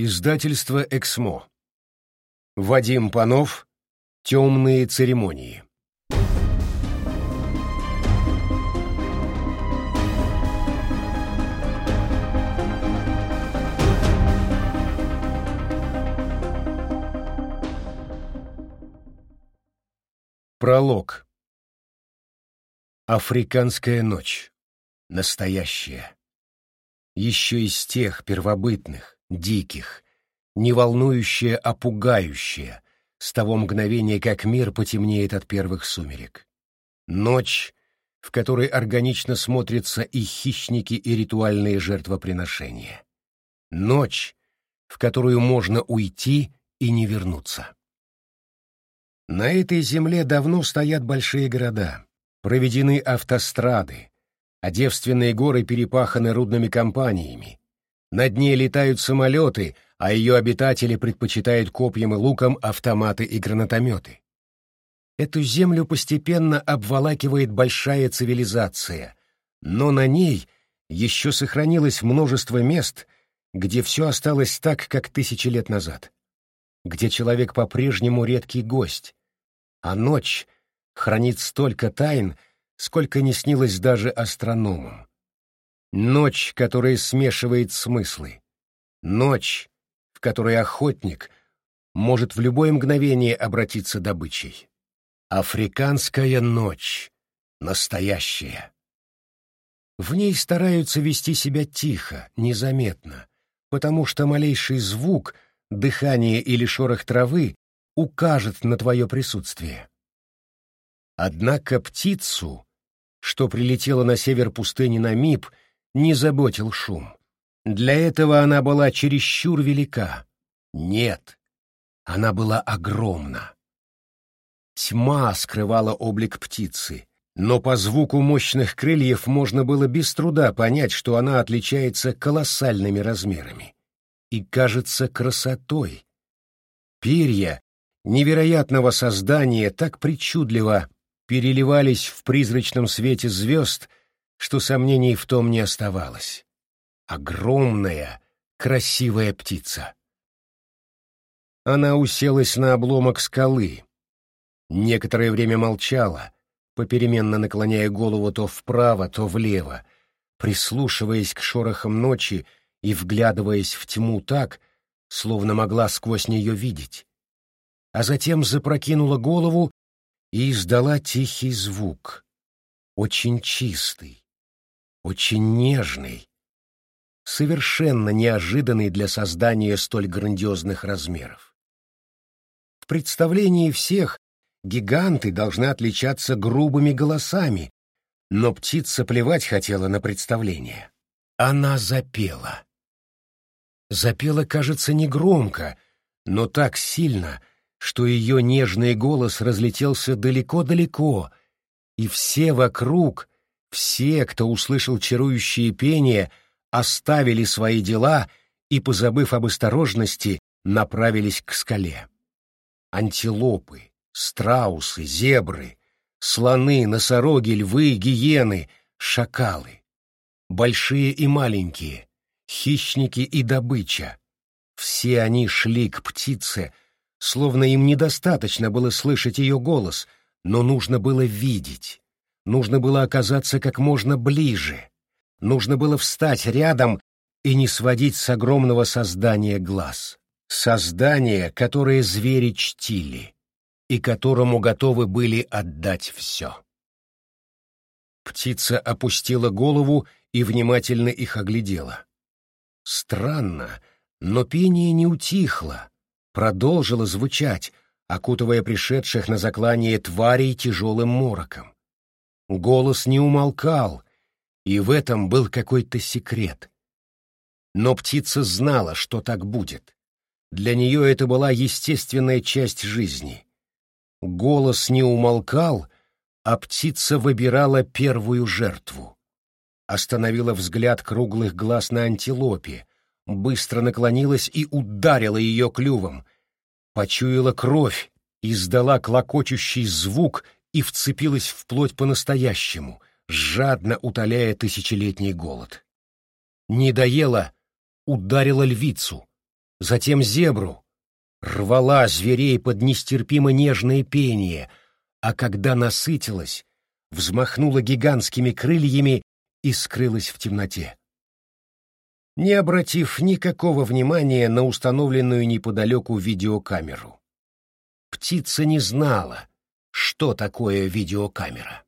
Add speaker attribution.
Speaker 1: Издательство «Эксмо». Вадим Панов. Темные церемонии. Пролог. Африканская ночь. Настоящая. Еще из тех первобытных, диких, не волнующее, а пугающее, с того мгновения, как мир потемнеет от первых сумерек. Ночь, в которой органично смотрятся и хищники, и ритуальные жертвоприношения. Ночь, в которую можно уйти и не вернуться. На этой земле давно стоят большие города, проведены автострады, а девственные горы перепаханы рудными компаниями, над ней летают самолеты, а ее обитатели предпочитают копьям и лукам автоматы и гранатометы. Эту землю постепенно обволакивает большая цивилизация, но на ней еще сохранилось множество мест, где все осталось так, как тысячи лет назад, где человек по-прежнему редкий гость, а ночь хранит столько тайн, сколько не снилось даже астрономам. Ночь, которая смешивает смыслы. Ночь, в которой охотник может в любое мгновение обратиться добычей. Африканская ночь. Настоящая. В ней стараются вести себя тихо, незаметно, потому что малейший звук, дыхание или шорох травы укажет на твое присутствие. Однако птицу, что прилетела на север пустыни Намиб, не заботил шум. Для этого она была чересчур велика. Нет, она была огромна. Тьма скрывала облик птицы, но по звуку мощных крыльев можно было без труда понять, что она отличается колоссальными размерами и, кажется, красотой. Перья невероятного создания так причудливо переливались в призрачном свете звезд, что сомнений в том не оставалось. Огромная, красивая птица. Она уселась на обломок скалы. Некоторое время молчала, попеременно наклоняя голову то вправо, то влево, прислушиваясь к шорохам ночи и вглядываясь в тьму так, словно могла сквозь нее видеть. А затем запрокинула голову и издала тихий звук, очень чистый, очень нежный, совершенно неожиданный для создания столь грандиозных размеров. В представлении всех гиганты должны отличаться грубыми голосами, но птица плевать хотела на представление. Она запела. Запела, кажется, негромко, но так сильно, что ее нежный голос разлетелся далеко-далеко, и все вокруг все, кто услышал чарующее пение, оставили свои дела и, позабыв об осторожности, направились к скале. Антилопы, страусы, зебры, слоны, носороги, львы, гиены, шакалы. Большие и маленькие, хищники и добыча. Все они шли к птице, словно им недостаточно было слышать ее голос, но нужно было видеть. Нужно было оказаться как можно ближе. Нужно было встать рядом и не сводить с огромного создания глаз. Создание, которое звери чтили и которому готовы были отдать все. Птица опустила голову и внимательно их оглядела. Странно, но пение не утихло, продолжило звучать, окутывая пришедших на заклание тварей тяжелым мороком. Голос не умолкал, и в этом был какой-то секрет. Но птица знала, что так будет. Для нее это была естественная часть жизни. Голос не умолкал, а птица выбирала первую жертву. Остановила взгляд круглых глаз на антилопе, быстро наклонилась и ударила ее клювом. Почуяла кровь, издала клокочущий звук — и вцепилась в плоть по-настоящему, жадно утоляя тысячелетний голод. Не доела, ударила львицу, затем зебру, рвала зверей под нестерпимо нежное пение, а когда насытилась, взмахнула гигантскими крыльями и скрылась в темноте. Не обратив никакого внимания на установленную неподалеку видеокамеру. Птица не знала, что такое видеокамера.